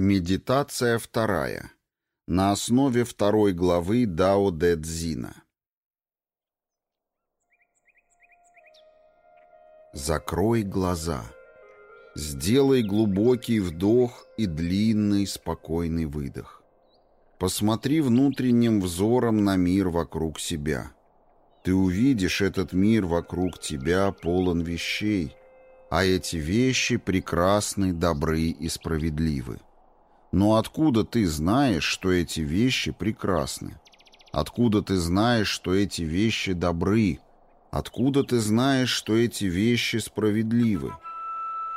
Медитация вторая. На основе второй главы Дао Дэ Цзина. Закрой глаза. Сделай глубокий вдох и длинный спокойный выдох. Посмотри внутренним взором на мир вокруг себя. Ты увидишь этот мир вокруг тебя полон вещей, а эти вещи прекрасны, добры и справедливы. Но откуда ты знаешь, что эти вещи прекрасны? Откуда ты знаешь, что эти вещи добры? Откуда ты знаешь, что эти вещи справедливы?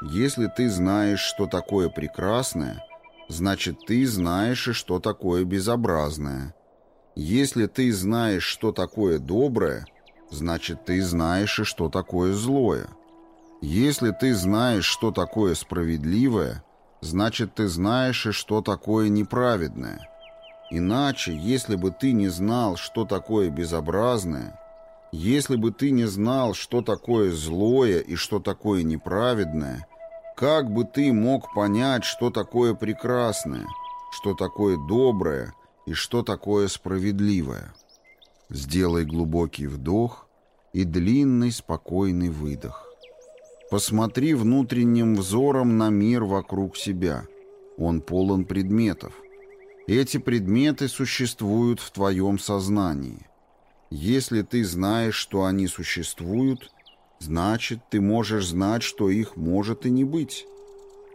Если ты знаешь, что такое прекрасное, значит, ты знаешь и что такое безобразное. Если ты знаешь, что такое доброе, значит, ты знаешь и что такое злое. Если ты знаешь, что такое справедливое, значит, ты знаешь и что такое неправедное. Иначе, если бы ты не знал, что такое безобразное, если бы ты не знал, что такое злое и что такое неправедное, как бы ты мог понять, что такое прекрасное, что такое доброе и что такое справедливое? Сделай глубокий вдох и длинный спокойный выдох. Посмотри внутренним взором на мир вокруг себя. Он полон предметов. Эти предметы существуют в твоем сознании. Если ты знаешь, что они существуют, значит, ты можешь знать, что их может и не быть.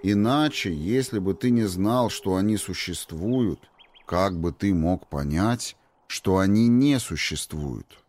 Иначе, если бы ты не знал, что они существуют, как бы ты мог понять, что они не существуют?»